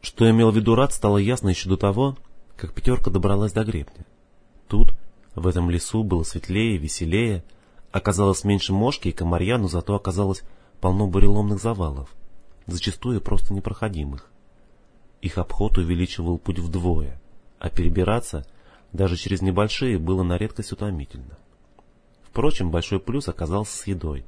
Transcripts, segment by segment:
Что имел в виду Рад, стало ясно еще до того, как пятерка добралась до гребня. Тут, в этом лесу, было светлее, веселее, оказалось меньше мошки и комарья, но зато оказалось полно буреломных завалов, зачастую просто непроходимых. Их обход увеличивал путь вдвое, а перебираться даже через небольшие было на редкость утомительно. Впрочем, большой плюс оказался с едой.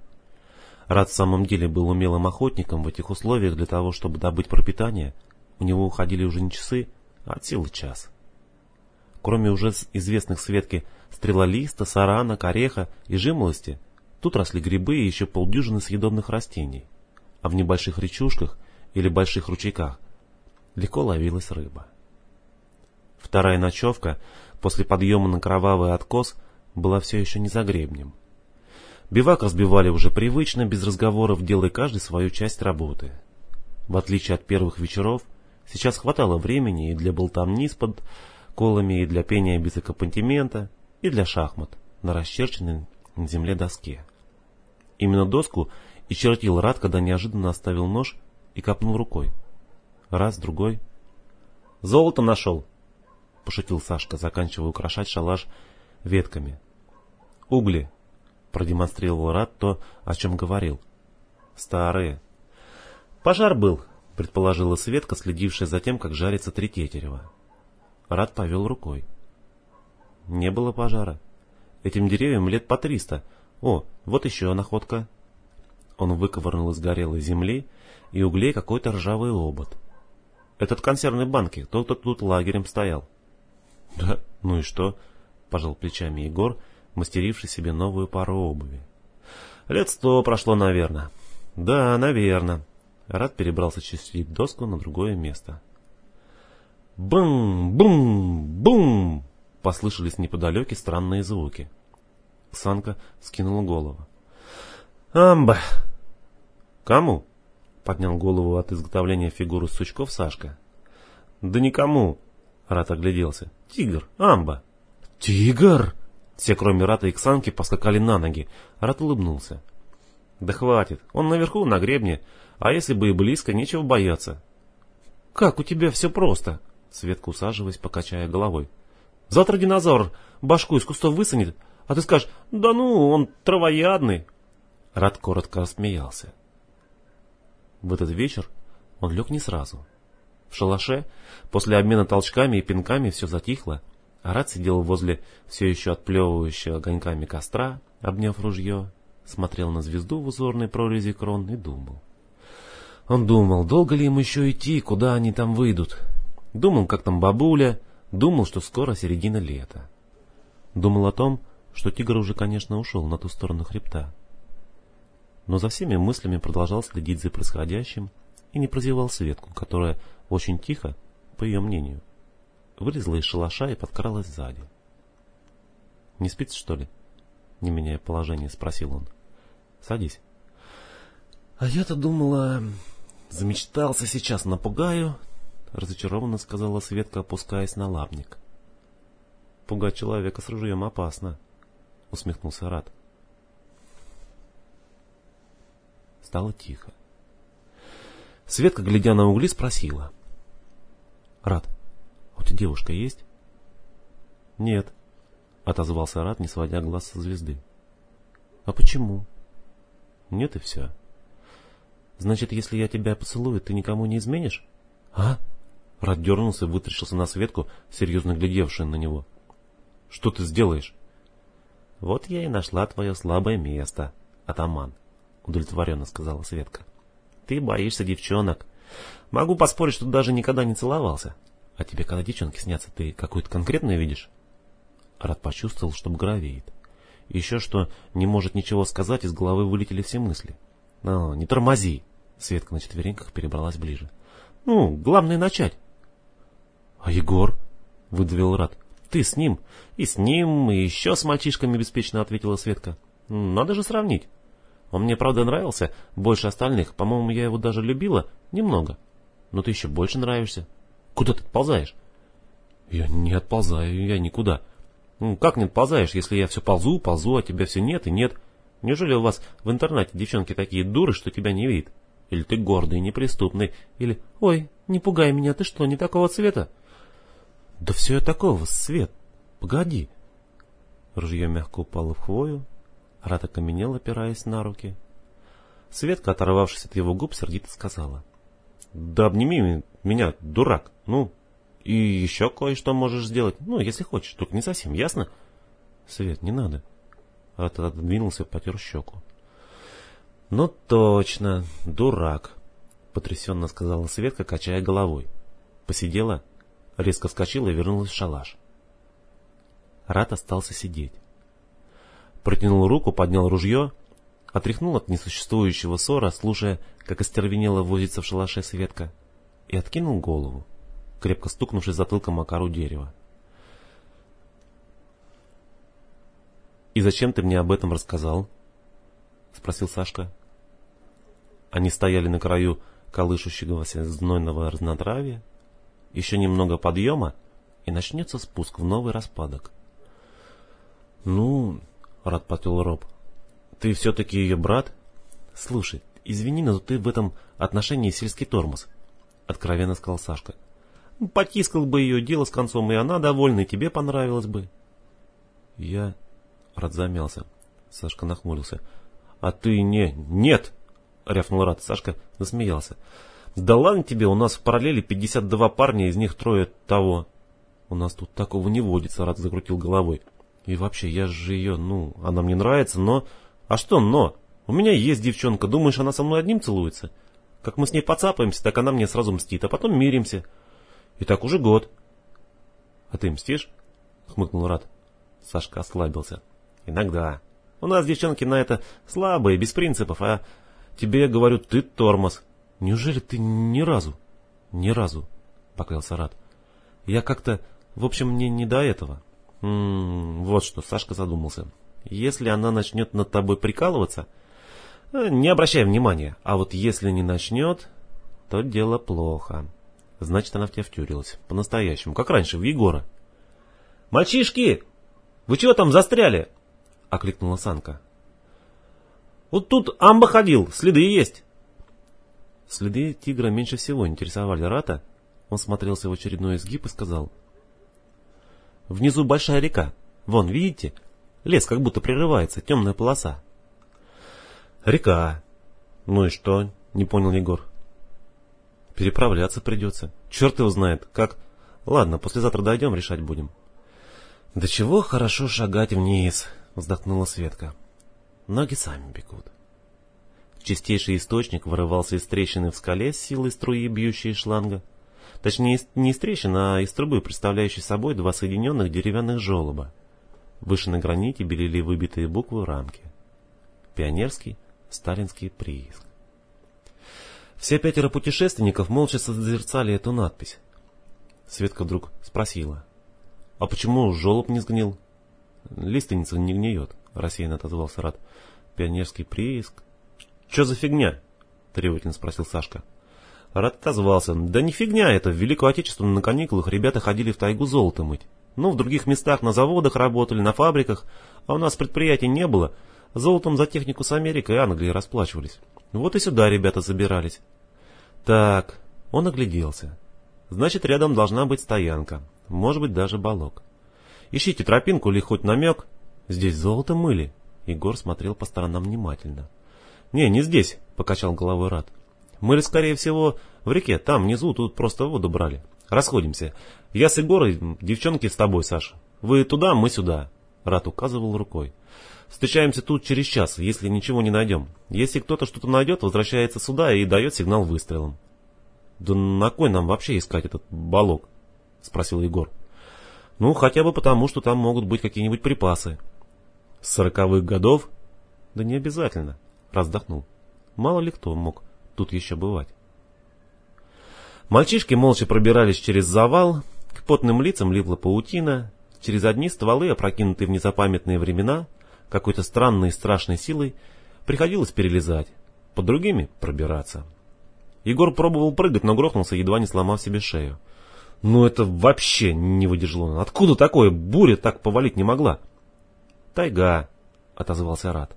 Рад в самом деле был умелым охотником в этих условиях для того, чтобы добыть пропитание, у него уходили уже не часы, а силы час. Кроме уже известных Светке стрелолиста, сарана, ореха и жимолости, тут росли грибы и еще полдюжины съедобных растений, а в небольших речушках или больших ручейках легко ловилась рыба. Вторая ночевка после подъема на кровавый откос была все еще не за гребнем. Бивак разбивали уже привычно, без разговоров, делая каждый свою часть работы. В отличие от первых вечеров, сейчас хватало времени и для болтовни с под колами, и для пения без аккомпанемента, и для шахмат на расчерченной на земле доске. Именно доску и чертил Рад, когда неожиданно оставил нож и копнул рукой. Раз, другой. «Золотом нашел!» — пошутил Сашка, заканчивая украшать шалаш ветками. «Угли!» — продемонстрировал Рад то, о чем говорил. «Старые!» «Пожар был!» — предположила Светка, следившая за тем, как жарится три тетерева. Рад повел рукой. Не было пожара. Этим деревьям лет по триста. О, вот еще находка. Он выковырнул из горелой земли и углей какой-то ржавый обод. Этот консервной банки, тот, кто тут лагерем стоял. Да, ну и что? Пожал плечами Егор, мастеривший себе новую пару обуви. Лет сто прошло, наверное. Да, наверное. Рад перебрался через доску на другое место. Бум-бум-бум! Послышались неподалеке странные звуки. Санка скинула голову. «Амба!» «Кому?» — поднял голову от изготовления фигуры сучков Сашка. «Да никому!» — Рат огляделся. «Тигр! Амба!» «Тигр!» Все, кроме Рата и Ксанки, поскакали на ноги. Рат улыбнулся. «Да хватит, он наверху, на гребне, а если бы и близко, нечего бояться». «Как у тебя все просто!» Светка усаживаясь, покачая головой. Завтра динозавр башку из кустов высунет, а ты скажешь, да ну, он травоядный. Рад коротко рассмеялся. В этот вечер он лег не сразу. В шалаше, после обмена толчками и пинками, все затихло, а Рад сидел возле все еще отплевывающего огоньками костра, обняв ружье, смотрел на звезду в узорной прорези крон и думал. Он думал, долго ли им еще идти, куда они там выйдут. Думал, как там бабуля, Думал, что скоро середина лета. Думал о том, что тигр уже, конечно, ушел на ту сторону хребта. Но за всеми мыслями продолжал следить за происходящим и не прозевал Светку, которая очень тихо, по ее мнению, вылезла из шалаша и подкралась сзади. «Не спится, что ли?» Не меняя положение, спросил он. «Садись». «А я-то думала, замечтался сейчас, напугаю, — разочарованно сказала Светка, опускаясь на лапник. «Пугать человека с ружьем опасно», — усмехнулся Рад. Стало тихо. Светка, глядя на угли, спросила. «Рад, у тебя девушка есть?» «Нет», — отозвался Рад, не сводя глаз со звезды. «А почему?» «Нет и все». «Значит, если я тебя поцелую, ты никому не изменишь?» «А?» Рад дернулся вытрящился на Светку, серьезно глядевшая на него. — Что ты сделаешь? — Вот я и нашла твое слабое место, атаман, — удовлетворенно сказала Светка. — Ты боишься девчонок. Могу поспорить, что даже никогда не целовался. А тебе, когда девчонки снятся, ты какую-то конкретную видишь? Рад почувствовал, что багровеет. Еще что не может ничего сказать, из головы вылетели все мысли. — Ну, не тормози! Светка на четвереньках перебралась ближе. — Ну, главное начать. — А Егор? — выдавил Рад. — Ты с ним. И с ним, и еще с мальчишками беспечно ответила Светка. — Надо же сравнить. Он мне, правда, нравился больше остальных. По-моему, я его даже любила немного. Но ты еще больше нравишься. Куда ты отползаешь? — Я не отползаю, я никуда. Ну, как не отползаешь, если я все ползу, ползу, а тебя все нет и нет? Неужели у вас в интернете девчонки такие дуры, что тебя не видят? Или ты гордый, неприступный, или... Ой, Не пугай меня, ты что, не такого цвета? Да все я такого, Свет, погоди. Ружье мягко упало в хвою, Рат окаменел, опираясь на руки. Светка, оторвавшись от его губ, сердито сказала. Да обними меня, дурак, ну, и еще кое-что можешь сделать, ну, если хочешь, только не совсем, ясно? Свет, не надо. Рат отодвинулся, потер щеку. Ну точно, дурак, потрясенно сказала Светка, качая головой. Посидела, резко вскочила и вернулась в шалаш. Рат остался сидеть. Протянул руку, поднял ружье, отряхнул от несуществующего ссора, слушая, как остервенело возится в шалаше Светка, и откинул голову, крепко стукнувшись затылком о кору дерева. «И зачем ты мне об этом рассказал?» — спросил Сашка. Они стояли на краю колышущегося знойного разнотравья. Еще немного подъема, и начнется спуск в новый распадок. «Ну...» — рад потел Роб. «Ты все-таки ее брат?» «Слушай, извини, но ты в этом отношении сельский тормоз», — откровенно сказал Сашка. «Потискал бы ее, дело с концом, и она довольна, и тебе понравилось бы». «Я...» — Рад замялся. Сашка нахмурился. «А ты не... Нет!» — рявкнул Рад. Сашка засмеялся. «Да ладно тебе, у нас в параллели 52 парня, из них трое того». «У нас тут такого не водится», — Рад закрутил головой. «И вообще, я же ее, ну, она мне нравится, но...» «А что «но»? У меня есть девчонка, думаешь, она со мной одним целуется? Как мы с ней поцапаемся, так она мне сразу мстит, а потом миримся. И так уже год». «А ты мстишь?» — хмыкнул Рад. Сашка ослабился. «Иногда. У нас девчонки на это слабые, без принципов, а Тебе я говорю, ты тормоз. Неужели ты ни разу? Ни разу, поклялся Рад. Я как-то, в общем, мне не до этого. М -м, вот что, Сашка задумался. Если она начнет над тобой прикалываться, э, не обращай внимания. А вот если не начнет, то дело плохо. Значит, она в тебя втюрилась. По-настоящему, как раньше, в Егора. «Мальчишки! Вы чего там застряли?» — окликнула Санка. Вот тут амба ходил, следы есть. Следы тигра меньше всего интересовали Рата. Он смотрелся в очередной изгиб и сказал. Внизу большая река. Вон, видите? Лес как будто прерывается, темная полоса. Река. Ну и что? Не понял Егор. Переправляться придется. Черт его знает, как... Ладно, послезавтра дойдем, решать будем. Да чего хорошо шагать вниз, вздохнула Светка. Ноги сами бегут. Чистейший источник вырывался из трещины в скале с силой струи, бьющей из шланга. Точнее, не из трещины, а из трубы, представляющей собой два соединенных деревянных желоба. Выше на граните белели выбитые буквы рамки. Пионерский, сталинский прииск. Все пятеро путешественников молча созерцали эту надпись. Светка вдруг спросила. «А почему желоб не сгнил?» «Лиственница не гниет», — рассеянно отозвался Рад. «Пионерский прииск». «Че за фигня?» — требовательно спросил Сашка. Рад отозвался. «Да не фигня это. В Великую Отечественную на каникулах ребята ходили в тайгу золото мыть. Ну, в других местах на заводах работали, на фабриках, а у нас предприятий не было. Золотом за технику с Америкой и Англией расплачивались. Вот и сюда ребята забирались». «Так», — он огляделся. «Значит, рядом должна быть стоянка. Может быть, даже балок. Ищите тропинку или хоть намек, Здесь золото мыли. Егор смотрел по сторонам внимательно. «Не, не здесь», — покачал головой Рад. «Мыли, скорее всего, в реке, там, внизу, тут просто воду брали. Расходимся. Я с Егорой, девчонки с тобой, Саша. Вы туда, мы сюда». Рад указывал рукой. «Встречаемся тут через час, если ничего не найдем. Если кто-то что-то найдет, возвращается сюда и дает сигнал выстрелом». «Да на кой нам вообще искать этот балок?» — спросил Егор. «Ну, хотя бы потому, что там могут быть какие-нибудь припасы», сороковых годов? Да не обязательно, раздохнул. Мало ли кто мог тут еще бывать. Мальчишки молча пробирались через завал, к потным лицам липла паутина, через одни стволы, опрокинутые в незапамятные времена, какой-то странной и страшной силой, приходилось перелезать, под другими пробираться. Егор пробовал прыгать, но грохнулся, едва не сломав себе шею. Ну это вообще не выдержал. Откуда такое? Буря так повалить не могла. «Тайга», — отозвался Рад.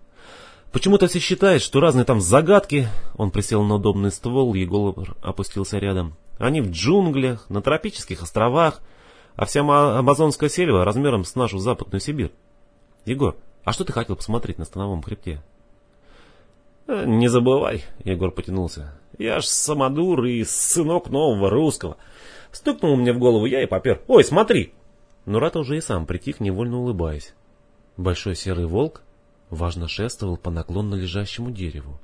«Почему-то все считают, что разные там загадки...» Он присел на удобный ствол, Егор опустился рядом. Они в джунглях, на тропических островах, а вся амазонская сельва размером с нашу западную Сибирь. Егор, а что ты хотел посмотреть на становом хребте? Не забывай, Егор потянулся. Я ж самодур и сынок нового русского. Стукнул мне в голову я и попер. Ой, смотри! Но Рат уже и сам притих, невольно улыбаясь. Большой серый волк важно шествовал по наклонно лежащему дереву.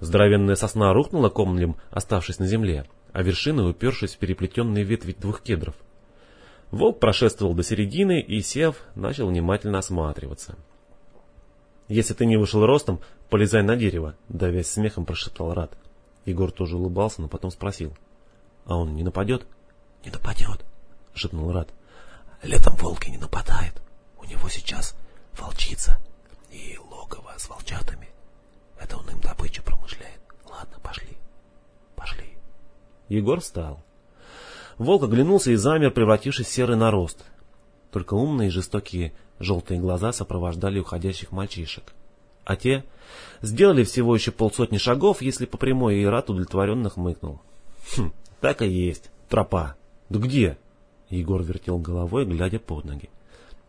Здоровенная сосна рухнула комлем, оставшись на земле, а вершины упершись в переплетенные ветви двух кедров. Волк прошествовал до середины и, сев, начал внимательно осматриваться. «Если ты не вышел ростом, полезай на дерево», — давясь смехом прошептал Рад. Егор тоже улыбался, но потом спросил. «А он не нападет?» «Не нападет», — шепнул Рад. «Летом волки не нападают. У него сейчас волчица и логово с волчатами. Это он им добычу промышляет. Ладно, пошли. Пошли». Егор встал. Волк оглянулся и замер, превратившись в серый нарост. Только умные и жестокие желтые глаза сопровождали уходящих мальчишек. А те сделали всего еще полсотни шагов, если по прямой и рад удовлетворенно хмыкнул. Хм, так и есть. Тропа. Да где? Егор вертел головой, глядя под ноги.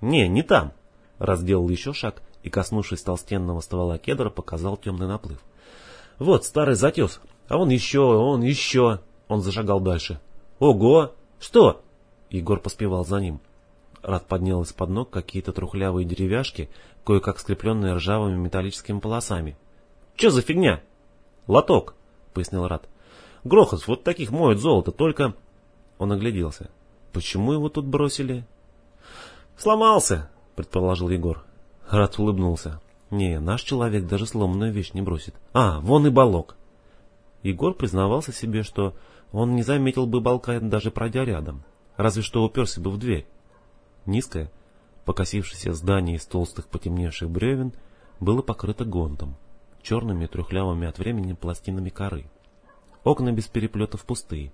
Не, не там. Раз сделал еще шаг и, коснувшись толстенного ствола кедра, показал темный наплыв. Вот старый затес. А он еще, он еще. Он зашагал дальше. Ого! Что? Егор поспевал за ним. Рад поднял из-под ног какие-то трухлявые деревяшки, кое-как скрепленные ржавыми металлическими полосами. «Че за фигня?» «Лоток», — пояснил Рад. «Грохот, вот таких моют золото, только...» Он огляделся. «Почему его тут бросили?» «Сломался», — предположил Егор. Рад улыбнулся. «Не, наш человек даже сломанную вещь не бросит. А, вон и балок». Егор признавался себе, что он не заметил бы балка, даже пройдя рядом, разве что уперся бы в дверь. Низкое, покосившееся здание из толстых потемневших бревен было покрыто гонтом, черными трехлявыми от времени пластинами коры. Окна без переплетов пустые,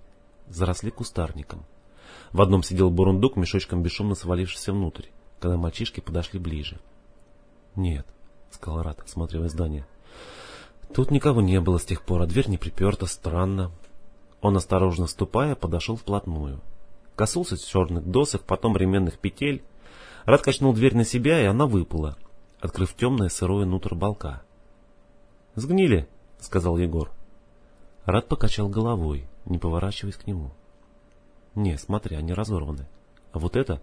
заросли кустарником. В одном сидел бурундук, мешочком бесшумно свалившийся внутрь, когда мальчишки подошли ближе. «Нет», — сказал Рат, осматривая здание. «Тут никого не было с тех пор, а дверь не приперта, странно». Он, осторожно ступая, подошел вплотную. Коснулся черных досок, потом ременных петель. Рад качнул дверь на себя, и она выпала, открыв темное сырое нутро балка. «Сгнили», — сказал Егор. Рад покачал головой, не поворачиваясь к нему. «Не, смотри, они разорваны. А вот это...»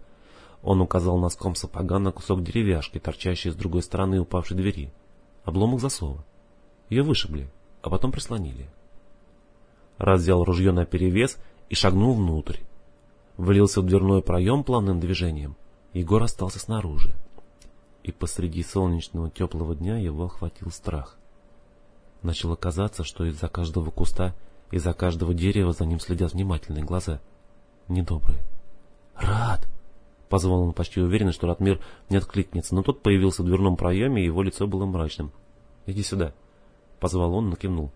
Он указал носком сапога на кусок деревяшки, торчащий с другой стороны упавшей двери. Обломок засова. Ее вышибли, а потом прислонили. Рад взял ружье на перевес и шагнул внутрь. Влился в дверной проем плавным движением. Егор остался снаружи. И посреди солнечного теплого дня его охватил страх. Начало казаться, что из-за каждого куста, из-за каждого дерева за ним следят внимательные глаза. Недобрые. «Рад!» Позвал он почти уверенно, что Ратмир не откликнется, но тот появился в дверном проеме, и его лицо было мрачным. «Иди сюда!» Позвал он, но кивнул.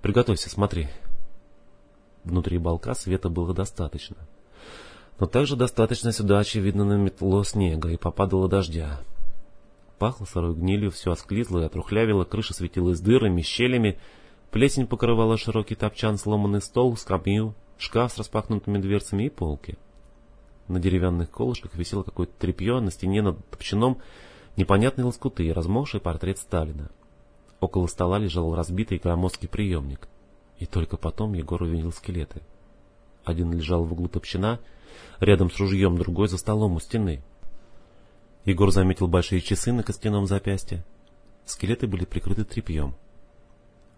«Приготовься, смотри!» Внутри балка света было достаточно но также достаточно сюда, очевидно, наметло снега и попадало дождя. Пахло сырой гнилью, все осклизло и отрухлявило, крыша светилась дырами, щелями, плесень покрывала широкий топчан, сломанный стол, скамью, шкаф с распахнутыми дверцами и полки. На деревянных колышках висело какое-то тряпье, на стене над топчаном непонятные лоскуты и размокший портрет Сталина. Около стола лежал разбитый громоздкий приемник. И только потом Егор увидел скелеты. Один лежал в углу топчана, рядом с ружьем, другой за столом у стены. Егор заметил большие часы на костяном запястье. Скелеты были прикрыты тряпьем.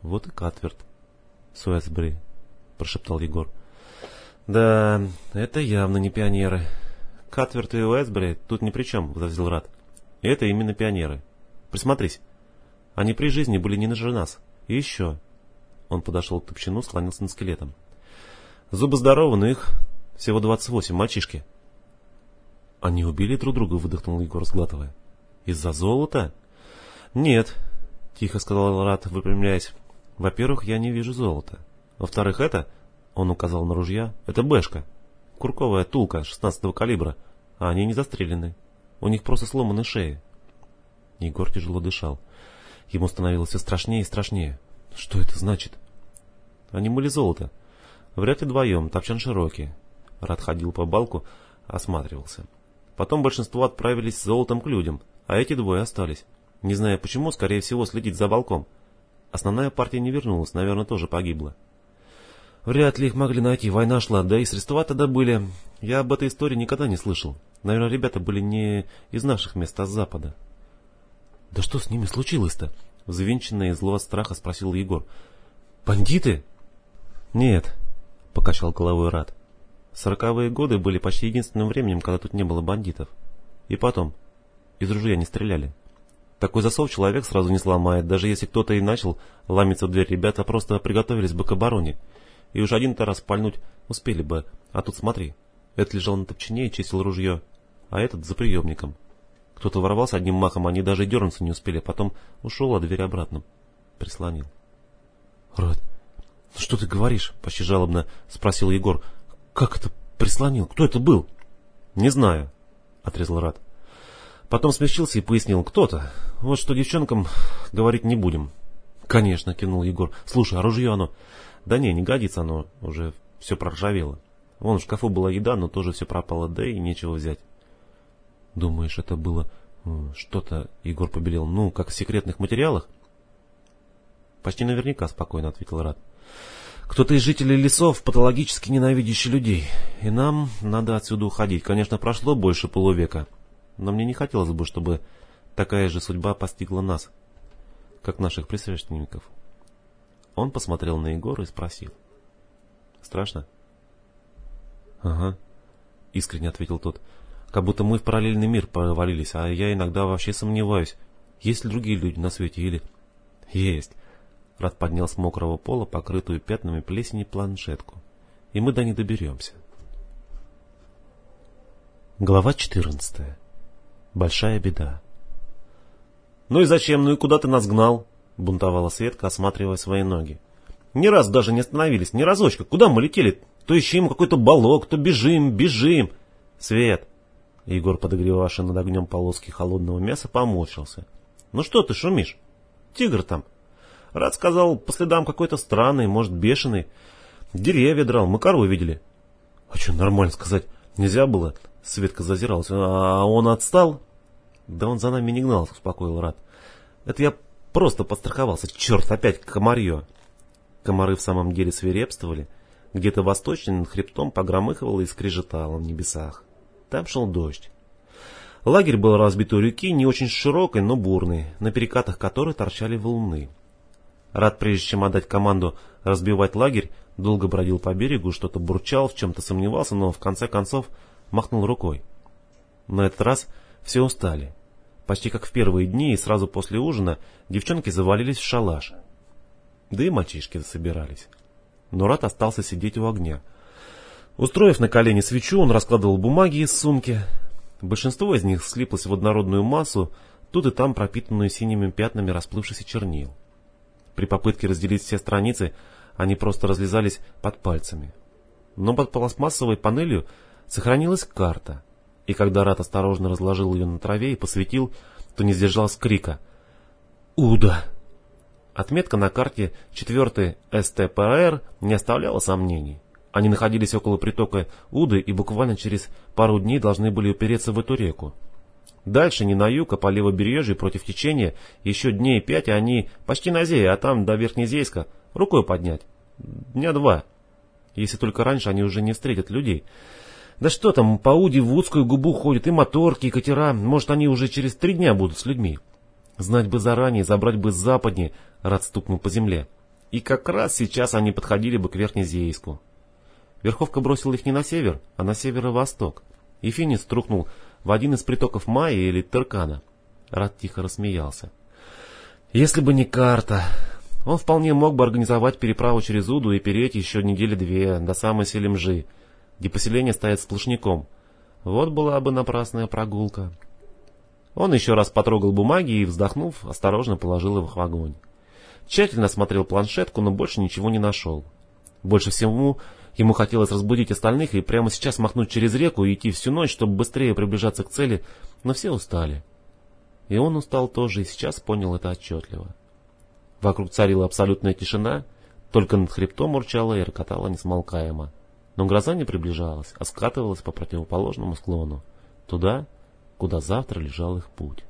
«Вот и Катверт, Суэсбри», — прошептал Егор. «Да, это явно не пионеры. Катверт и Уэсбри тут ни при чем», — возразил Рад. «Это именно пионеры. Присмотрись. Они при жизни были не на нас. И еще...» Он подошел к топчину, склонился над скелетом. «Зубы здоровы, но их всего двадцать восемь, мальчишки. Они убили друг друга, выдохнул Егор, сглатывая. Из-за золота? Нет, тихо сказал Рад, выпрямляясь. Во-первых, я не вижу золота. Во-вторых, это, он указал на ружья, это бэшка. Курковая тулка шестнадцатого калибра, а они не застрелены. У них просто сломаны шеи. Егор тяжело дышал. Ему становилось все страшнее и страшнее. Что это значит? Они мыли золото. Вряд ли вдвоем, топчан широкий. Рад ходил по балку, осматривался. Потом большинство отправились с золотом к людям, а эти двое остались. Не зная почему, скорее всего, следить за балком. Основная партия не вернулась, наверное, тоже погибла. Вряд ли их могли найти, война шла, да и средства тогда были. Я об этой истории никогда не слышал. Наверное, ребята были не из наших мест, а с запада. «Да что с ними случилось-то?» — взвинченный и зло от страха спросил Егор. «Бандиты?» «Нет», — покачал головой Рад. «Сороковые годы были почти единственным временем, когда тут не было бандитов. И потом, из ружья не стреляли. Такой засов человек сразу не сломает, даже если кто-то и начал ламиться в дверь, ребята просто приготовились бы к обороне. И уж один-то раз пальнуть успели бы. А тут смотри, этот лежал на топчине и чистил ружье, а этот за приемником. Кто-то ворвался одним махом, они даже дернуться не успели, а потом ушел, а дверь обратно прислонил. — Рад, что ты говоришь? — почти жалобно спросил Егор. — Как это прислонил? Кто это был? — Не знаю, — отрезал Рад. Потом смягчился и пояснил. — Кто-то. Вот что девчонкам говорить не будем. — Конечно, — кивнул Егор. — Слушай, а ружье оно... Да не, не годится оно, уже все проржавело. Вон в шкафу была еда, но тоже все пропало, да и нечего взять. Думаешь, это было что-то, Егор побелел, ну, как в секретных материалах? Почти наверняка, спокойно ответил Рад. Кто-то из жителей лесов патологически ненавидящий людей. И нам надо отсюда уходить. Конечно, прошло больше полувека. Но мне не хотелось бы, чтобы такая же судьба постигла нас, как наших предшественников. Он посмотрел на Егора и спросил. «Страшно?» «Ага», — искренне ответил тот. «Как будто мы в параллельный мир провалились, а я иногда вообще сомневаюсь, есть ли другие люди на свете или...» «Есть!» Рад поднял с мокрого пола покрытую пятнами плесени планшетку. «И мы до не доберемся». Глава четырнадцатая. Большая беда. «Ну и зачем? Ну и куда ты нас гнал?» — бунтовала Светка, осматривая свои ноги. «Ни раз даже не остановились, ни разочка. Куда мы летели? То ищем какой-то балок, то бежим, бежим!» «Свет!» — Егор, подогревавший над огнем полоски холодного мяса, поморщился. «Ну что ты шумишь? Тигр там!» Рад сказал, по следам какой-то странный, может, бешеный. Деревья драл, мы корову видели. А что, нормально сказать, нельзя было? Светка зазиралась. А он отстал? Да он за нами не гнал, успокоил Рад. Это я Просто подстраховался. Черт, опять комарье. Комары в самом деле свирепствовали. Где-то восточный над хребтом погромыхивало и скрежетало в небесах. Там шел дождь. Лагерь был разбит у реки, не очень широкой, но бурной, на перекатах которой торчали валуны. Рад, прежде чем отдать команду разбивать лагерь, долго бродил по берегу, что-то бурчал, в чем-то сомневался, но в конце концов махнул рукой. На этот раз все устали. Почти как в первые дни и сразу после ужина девчонки завалились в шалаш. Да и мальчишки засобирались. Но Рат остался сидеть у огня. Устроив на колени свечу, он раскладывал бумаги из сумки. Большинство из них слиплось в однородную массу, тут и там пропитанную синими пятнами расплывшихся чернил. При попытке разделить все страницы они просто разлезались под пальцами. Но под пластмассовой панелью сохранилась карта — и когда Рат осторожно разложил ее на траве и посветил, то не сдержался крика. «Уда!» Отметка на карте 4 СТПР не оставляла сомнений. Они находились около притока Уды и буквально через пару дней должны были упереться в эту реку. Дальше, не на юг, а по левобережью против течения, еще дней пять, они почти на Зее, а там до Верхнезейска рукой поднять. Дня два. Если только раньше они уже не встретят людей. Да что там, по Уди в узкую губу ходят и моторки, и катера. Может, они уже через три дня будут с людьми. Знать бы заранее, забрать бы с западнее, рад стукнул по земле. И как раз сейчас они подходили бы к Верхнезейску. Верховка бросила их не на север, а на северо-восток. И Финис струхнул в один из притоков Майи или Теркана. Рад тихо рассмеялся. Если бы не карта, он вполне мог бы организовать переправу через Уду и переть еще недели две до самой Селимжи где поселение стоит сплошняком. Вот была бы напрасная прогулка. Он еще раз потрогал бумаги и, вздохнув, осторожно положил их в огонь. Тщательно осмотрел планшетку, но больше ничего не нашел. Больше всего ему хотелось разбудить остальных и прямо сейчас махнуть через реку и идти всю ночь, чтобы быстрее приближаться к цели, но все устали. И он устал тоже, и сейчас понял это отчетливо. Вокруг царила абсолютная тишина, Только над хребтом урчала и рокотала несмолкаемо. Но гроза не приближалась, а скатывалась по противоположному склону, туда, куда завтра лежал их путь.